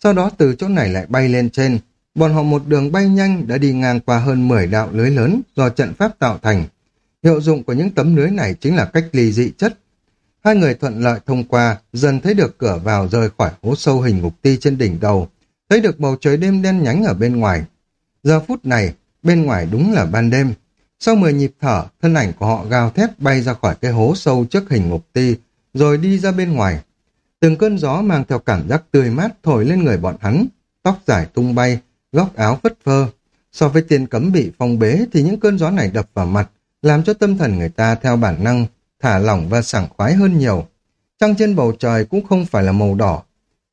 Speaker 1: Sau đó từ chỗ này lại bay lên trên, bọn họ một đường bay nhanh đã đi ngang qua hơn 10 đạo lưới lớn do trận pháp tạo thành. Hiệu dụng của những tấm lưới này chính là cách ly dị chất. Hai người thuận lợi thông qua, dần thấy được cửa vào rời khỏi hố sâu hình ngục ti trên đỉnh đầu, thấy được bầu trời đêm đen nhánh ở bên ngoài. Giờ phút này, bên ngoài đúng là ban đêm. Sau 10 nhịp thở, thân ảnh của họ gào thét bay ra khỏi cái hố sâu trước hình ngục ti, rồi đi ra bên ngoài. Từng cơn gió mang theo cảm giác tươi mát thổi lên người bọn hắn, tóc dài tung bay, góc áo phất phơ. So với tiền cấm bị phong bế thì những cơn gió này đập vào mặt, làm cho tâm thần người ta theo bản năng thả lỏng và sảng khoái hơn nhiều. Trăng trên bầu trời cũng không phải là màu đỏ,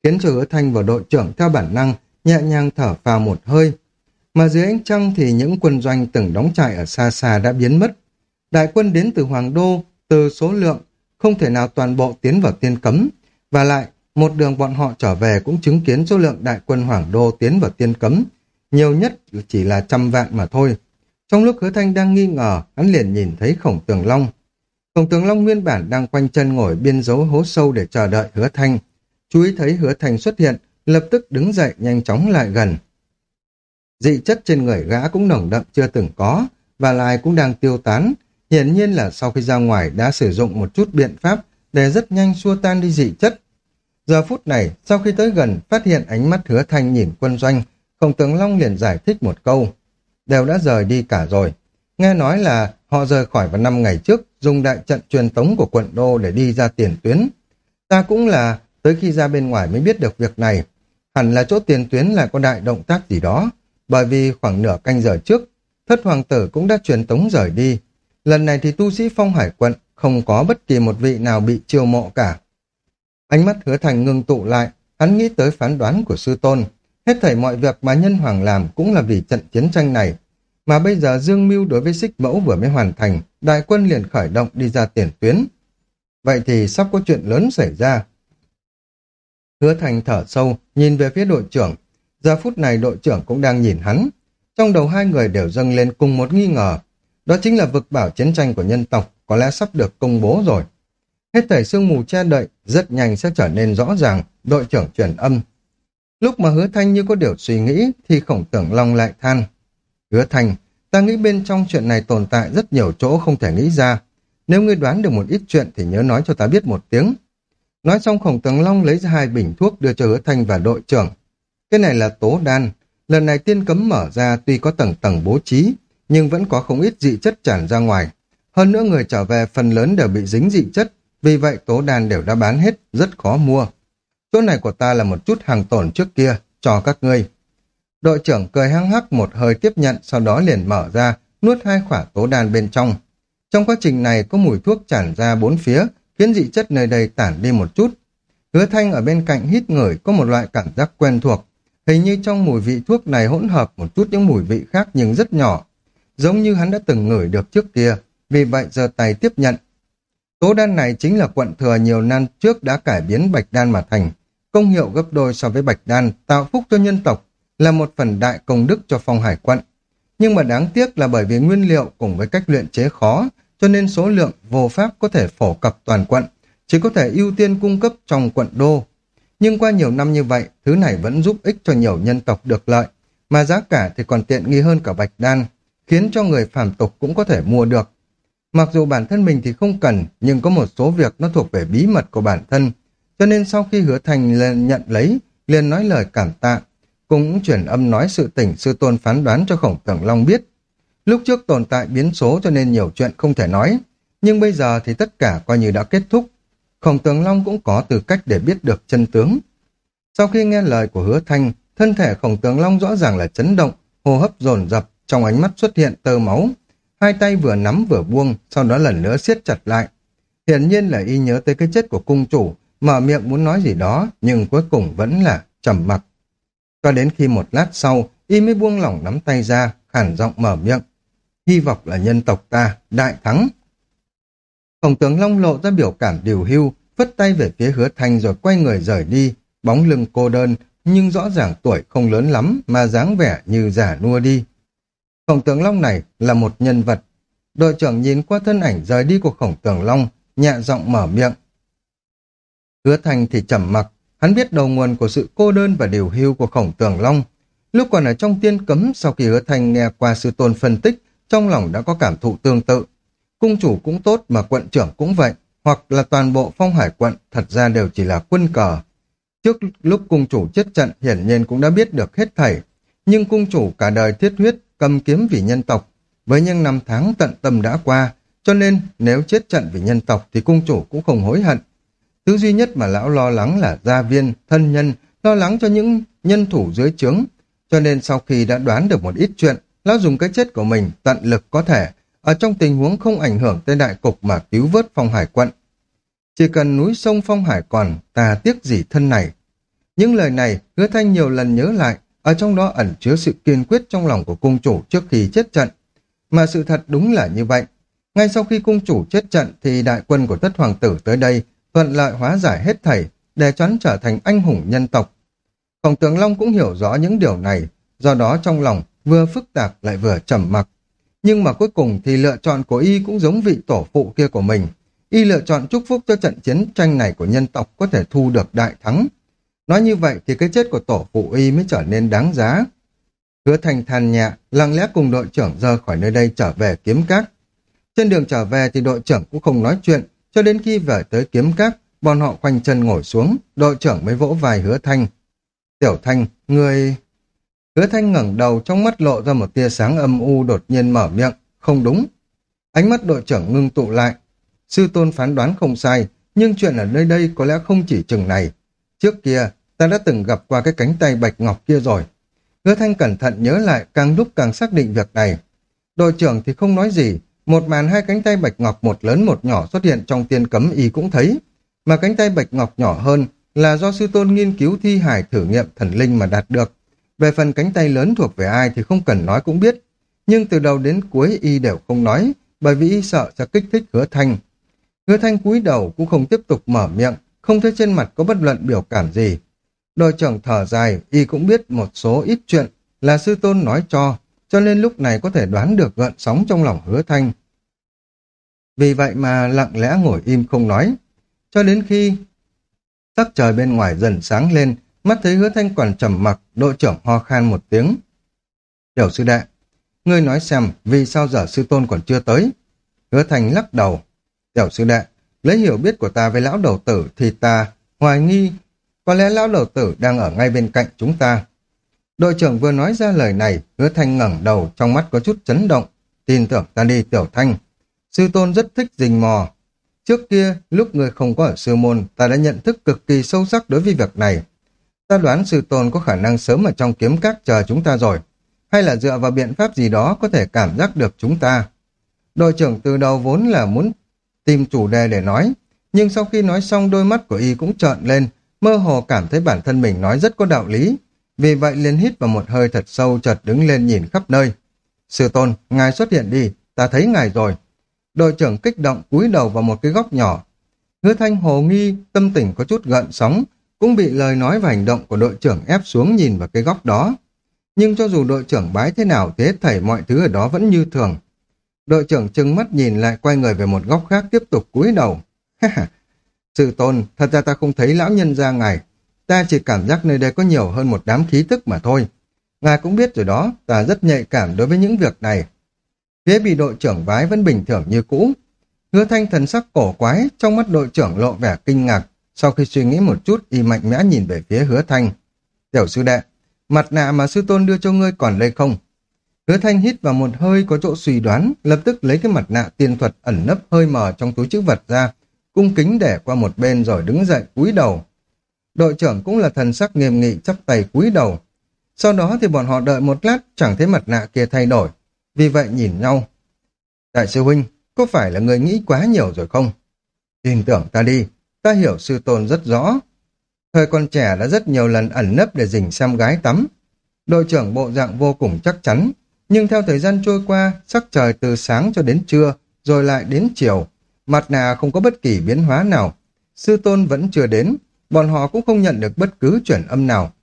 Speaker 1: khiến cho hứa thanh và đội trưởng theo bản năng nhẹ nhàng thở vào một hơi. Mà dưới ánh trăng thì những quân doanh từng đóng trại ở xa xa đã biến mất. Đại quân đến từ Hoàng Đô, từ số lượng, không thể nào toàn bộ tiến vào tiên cấm. Và lại, một đường bọn họ trở về cũng chứng kiến số lượng đại quân Hoàng Đô tiến vào tiên cấm. Nhiều nhất chỉ là trăm vạn mà thôi. Trong lúc hứa thanh đang nghi ngờ, hắn liền nhìn thấy khổng tường long. Khổng tướng long nguyên bản đang quanh chân ngồi biên dấu hố sâu để chờ đợi hứa thanh. Chú ý thấy hứa thanh xuất hiện, lập tức đứng dậy nhanh chóng lại gần. Dị chất trên người gã cũng nồng đậm chưa từng có, và lại cũng đang tiêu tán. Hiển nhiên là sau khi ra ngoài đã sử dụng một chút biện pháp để rất nhanh xua tan đi dị chất. Giờ phút này, sau khi tới gần, phát hiện ánh mắt hứa thanh nhìn quân doanh, Khổng tướng Long liền giải thích một câu. Đều đã rời đi cả rồi. Nghe nói là họ rời khỏi vào năm ngày trước, dùng đại trận truyền tống của quận đô để đi ra tiền tuyến. Ta cũng là tới khi ra bên ngoài mới biết được việc này. Hẳn là chỗ tiền tuyến là có đại động tác gì đó. Bởi vì khoảng nửa canh giờ trước, thất hoàng tử cũng đã truyền tống rời đi. Lần này thì tu sĩ phong hải quận không có bất kỳ một vị nào bị chiêu mộ cả. Ánh mắt hứa thành ngưng tụ lại, hắn nghĩ tới phán đoán của sư tôn. Hết thảy mọi việc mà nhân hoàng làm cũng là vì trận chiến tranh này. Mà bây giờ Dương Mưu đối với xích mẫu vừa mới hoàn thành, đại quân liền khởi động đi ra tiền tuyến. Vậy thì sắp có chuyện lớn xảy ra. Hứa Thành thở sâu, nhìn về phía đội trưởng. Giờ phút này đội trưởng cũng đang nhìn hắn. Trong đầu hai người đều dâng lên cùng một nghi ngờ. Đó chính là vực bảo chiến tranh của nhân tộc có lẽ sắp được công bố rồi. Hết thảy sương mù che đậy, rất nhanh sẽ trở nên rõ ràng, đội trưởng truyền âm. Lúc mà hứa thanh như có điều suy nghĩ, thì khổng tưởng long lại than. Hứa Thành, ta nghĩ bên trong chuyện này tồn tại rất nhiều chỗ không thể nghĩ ra. Nếu ngươi đoán được một ít chuyện thì nhớ nói cho ta biết một tiếng. Nói xong khổng tường long lấy ra hai bình thuốc đưa cho hứa thanh và đội trưởng. Cái này là tố đan. Lần này tiên cấm mở ra tuy có tầng tầng bố trí, nhưng vẫn có không ít dị chất tràn ra ngoài. Hơn nữa người trở về phần lớn đều bị dính dị chất, vì vậy tố đan đều đã bán hết, rất khó mua. Chỗ này của ta là một chút hàng tổn trước kia, cho các ngươi. Đội trưởng cười hăng hắc một hơi tiếp nhận, sau đó liền mở ra, nuốt hai khỏa tố đan bên trong. Trong quá trình này có mùi thuốc tràn ra bốn phía, khiến dị chất nơi đây tản đi một chút. Hứa thanh ở bên cạnh hít ngửi có một loại cảm giác quen thuộc. Hình như trong mùi vị thuốc này hỗn hợp một chút những mùi vị khác nhưng rất nhỏ. Giống như hắn đã từng ngửi được trước kia, vì vậy giờ tay tiếp nhận. Tố đan này chính là quận thừa nhiều năm trước đã cải biến bạch đan mà thành. Công hiệu gấp đôi so với bạch đan, tạo phúc cho nhân tộc, là một phần đại công đức cho phong hải quận. Nhưng mà đáng tiếc là bởi vì nguyên liệu cùng với cách luyện chế khó, cho nên số lượng vô pháp có thể phổ cập toàn quận, chỉ có thể ưu tiên cung cấp trong quận đô. Nhưng qua nhiều năm như vậy, thứ này vẫn giúp ích cho nhiều nhân tộc được lợi, mà giá cả thì còn tiện nghi hơn cả bạch đan, khiến cho người phàm tục cũng có thể mua được. Mặc dù bản thân mình thì không cần, nhưng có một số việc nó thuộc về bí mật của bản thân, cho nên sau khi hứa thành lên nhận lấy, liền nói lời cảm tạ, cũng chuyển âm nói sự tỉnh sư tôn phán đoán cho khổng tưởng long biết. Lúc trước tồn tại biến số cho nên nhiều chuyện không thể nói, nhưng bây giờ thì tất cả coi như đã kết thúc. Khổng tường long cũng có tư cách để biết được chân tướng. Sau khi nghe lời của hứa thanh, thân thể khổng tường long rõ ràng là chấn động, hô hấp dồn dập, trong ánh mắt xuất hiện tơ máu. Hai tay vừa nắm vừa buông, sau đó lần nữa siết chặt lại. Hiển nhiên là y nhớ tới cái chết của cung chủ, mở miệng muốn nói gì đó, nhưng cuối cùng vẫn là trầm mặc. Cho đến khi một lát sau, y mới buông lỏng nắm tay ra, khản giọng mở miệng. Hy vọng là nhân tộc ta, đại thắng. Khổng tướng Long lộ ra biểu cảm điều hưu, phất tay về phía hứa thanh rồi quay người rời đi, bóng lưng cô đơn, nhưng rõ ràng tuổi không lớn lắm mà dáng vẻ như giả nua đi. Khổng tướng Long này là một nhân vật. Đội trưởng nhìn qua thân ảnh rời đi của khổng tướng Long, nhẹ giọng mở miệng. Hứa Thành thì trầm mặc, hắn biết đầu nguồn của sự cô đơn và điều hưu của khổng tường Long. Lúc còn ở trong tiên cấm sau khi hứa Thành nghe qua sư tôn phân tích, trong lòng đã có cảm thụ tương tự. Cung chủ cũng tốt mà quận trưởng cũng vậy, hoặc là toàn bộ phong hải quận thật ra đều chỉ là quân cờ. Trước lúc cung chủ chết trận hiển nhiên cũng đã biết được hết thảy, nhưng cung chủ cả đời thiết huyết cầm kiếm vì nhân tộc. Với những năm tháng tận tâm đã qua, cho nên nếu chết trận vì nhân tộc thì cung chủ cũng không hối hận. Thứ duy nhất mà lão lo lắng là gia viên, thân nhân, lo lắng cho những nhân thủ dưới trướng. Cho nên sau khi đã đoán được một ít chuyện, lão dùng cái chết của mình tận lực có thể, ở trong tình huống không ảnh hưởng tới đại cục mà cứu vớt phong hải quận. Chỉ cần núi sông phong hải còn, ta tiếc gì thân này. Những lời này, hứa thanh nhiều lần nhớ lại, ở trong đó ẩn chứa sự kiên quyết trong lòng của cung chủ trước khi chết trận. Mà sự thật đúng là như vậy. Ngay sau khi cung chủ chết trận thì đại quân của tất hoàng tử tới đây thuận lợi hóa giải hết thảy để choán trở thành anh hùng nhân tộc. Khổng tướng Long cũng hiểu rõ những điều này, do đó trong lòng vừa phức tạp lại vừa trầm mặc. Nhưng mà cuối cùng thì lựa chọn của y cũng giống vị tổ phụ kia của mình. Y lựa chọn chúc phúc cho trận chiến tranh này của nhân tộc có thể thu được đại thắng. Nói như vậy thì cái chết của tổ phụ y mới trở nên đáng giá. Hứa thành than nhẹ, lặng lẽ cùng đội trưởng rời khỏi nơi đây trở về kiếm cát. Trên đường trở về thì đội trưởng cũng không nói chuyện, cho đến khi về tới kiếm cát, bọn họ khoanh chân ngồi xuống, đội trưởng mới vỗ vai hứa thanh. Tiểu thanh, người... Hứa thanh ngẩng đầu trong mắt lộ ra một tia sáng âm u đột nhiên mở miệng, không đúng. Ánh mắt đội trưởng ngưng tụ lại. Sư tôn phán đoán không sai, nhưng chuyện ở nơi đây có lẽ không chỉ chừng này. Trước kia, ta đã từng gặp qua cái cánh tay bạch ngọc kia rồi. Hứa thanh cẩn thận nhớ lại càng lúc càng xác định việc này. Đội trưởng thì không nói gì, một màn hai cánh tay bạch ngọc một lớn một nhỏ xuất hiện trong tiên cấm y cũng thấy. Mà cánh tay bạch ngọc nhỏ hơn là do sư tôn nghiên cứu thi hải thử nghiệm thần linh mà đạt được. Về phần cánh tay lớn thuộc về ai thì không cần nói cũng biết. Nhưng từ đầu đến cuối y đều không nói, bởi vì y sợ sẽ kích thích hứa thanh. Hứa thanh cúi đầu cũng không tiếp tục mở miệng, không thấy trên mặt có bất luận biểu cảm gì. Đội trưởng thở dài, y cũng biết một số ít chuyện là sư tôn nói cho, cho nên lúc này có thể đoán được gợn sóng trong lòng hứa thanh. Vì vậy mà lặng lẽ ngồi im không nói, cho đến khi sắc trời bên ngoài dần sáng lên, mắt thấy hứa thanh còn trầm mặc, đội trưởng ho khan một tiếng. Tiểu sư đệ, ngươi nói xem vì sao giờ sư tôn còn chưa tới. Hứa thanh lắc đầu. Tiểu sư đệ, lấy hiểu biết của ta với lão đầu tử thì ta hoài nghi có lẽ lão đầu tử đang ở ngay bên cạnh chúng ta. Đội trưởng vừa nói ra lời này, hứa thanh ngẩng đầu trong mắt có chút chấn động. Tin tưởng ta đi tiểu thanh. Sư tôn rất thích rình mò. Trước kia, lúc người không có ở sư môn, ta đã nhận thức cực kỳ sâu sắc đối với việc này. Ta đoán sư tôn có khả năng sớm ở trong kiếm các chờ chúng ta rồi. Hay là dựa vào biện pháp gì đó có thể cảm giác được chúng ta. Đội trưởng từ đầu vốn là muốn tìm chủ đề để nói, nhưng sau khi nói xong đôi mắt của y cũng trợn lên, mơ hồ cảm thấy bản thân mình nói rất có đạo lý. Vì vậy liền hít vào một hơi thật sâu chợt đứng lên nhìn khắp nơi. Sư tôn, ngài xuất hiện đi, ta thấy ngài rồi. Đội trưởng kích động cúi đầu vào một cái góc nhỏ. Hứa thanh hồ nghi, tâm tình có chút gợn sóng, cũng bị lời nói và hành động của đội trưởng ép xuống nhìn vào cái góc đó. Nhưng cho dù đội trưởng bái thế nào thế thảy mọi thứ ở đó vẫn như thường. Đội trưởng trừng mắt nhìn lại quay người về một góc khác tiếp tục cúi đầu. sư tôn, thật ra ta không thấy lão nhân ra ngài. Ta chỉ cảm giác nơi đây có nhiều hơn một đám khí tức mà thôi. Ngài cũng biết rồi đó, ta rất nhạy cảm đối với những việc này. Phía bị đội trưởng vái vẫn bình thường như cũ. Hứa thanh thần sắc cổ quái, trong mắt đội trưởng lộ vẻ kinh ngạc. Sau khi suy nghĩ một chút, y mạnh mẽ nhìn về phía hứa thanh. Tiểu sư đệ, mặt nạ mà sư tôn đưa cho ngươi còn đây không? Hứa thanh hít vào một hơi có chỗ suy đoán, lập tức lấy cái mặt nạ tiên thuật ẩn nấp hơi mờ trong túi chữ vật ra, cung kính để qua một bên rồi đứng dậy cúi đầu. Đội trưởng cũng là thần sắc nghiêm nghị chắp tay cúi đầu. Sau đó thì bọn họ đợi một lát chẳng thấy mặt nạ kia thay đổi, vì vậy nhìn nhau. Đại sư huynh, có phải là người nghĩ quá nhiều rồi không? Tin tưởng ta đi, ta hiểu sư tôn rất rõ. Thời còn trẻ đã rất nhiều lần ẩn nấp để dình xem gái tắm. Đội trưởng bộ dạng vô cùng chắc chắn, nhưng theo thời gian trôi qua, sắc trời từ sáng cho đến trưa, rồi lại đến chiều, Mặt nạ không có bất kỳ biến hóa nào. Sư tôn vẫn chưa đến, bọn họ cũng không nhận được bất cứ chuyển âm nào.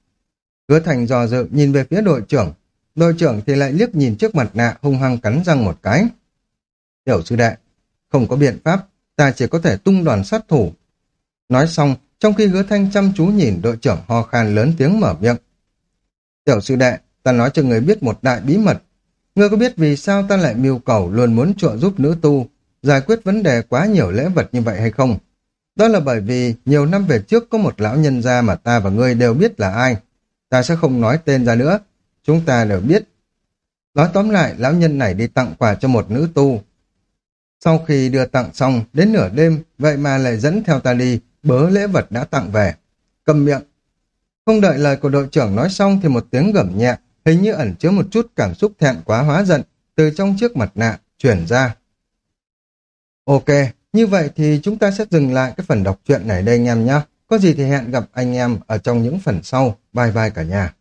Speaker 1: Hứa thành dò dự nhìn về phía đội trưởng. Đội trưởng thì lại liếc nhìn trước mặt nạ hung hăng cắn răng một cái. Tiểu sư đệ, không có biện pháp, ta chỉ có thể tung đoàn sát thủ. Nói xong, trong khi hứa thanh chăm chú nhìn đội trưởng ho khan lớn tiếng mở miệng. Tiểu sư đệ, ta nói cho người biết một đại bí mật. Ngươi có biết vì sao ta lại mưu cầu luôn muốn trợ giúp nữ tu giải quyết vấn đề quá nhiều lễ vật như vậy hay không? Đó là bởi vì nhiều năm về trước có một lão nhân gia mà ta và ngươi đều biết là ai. Ta sẽ không nói tên ra nữa. Chúng ta đều biết. Nói tóm lại, lão nhân này đi tặng quà cho một nữ tu. Sau khi đưa tặng xong, đến nửa đêm, vậy mà lại dẫn theo ta đi, bớ lễ vật đã tặng về. Cầm miệng. Không đợi lời của đội trưởng nói xong thì một tiếng gầm nhẹ, hình như ẩn chứa một chút cảm xúc thẹn quá hóa giận, từ trong chiếc mặt nạ, chuyển ra. Ok, như vậy thì chúng ta sẽ dừng lại cái phần đọc truyện này đây anh em nhé. Có gì thì hẹn gặp anh em ở trong những phần sau. Bye bye cả nhà.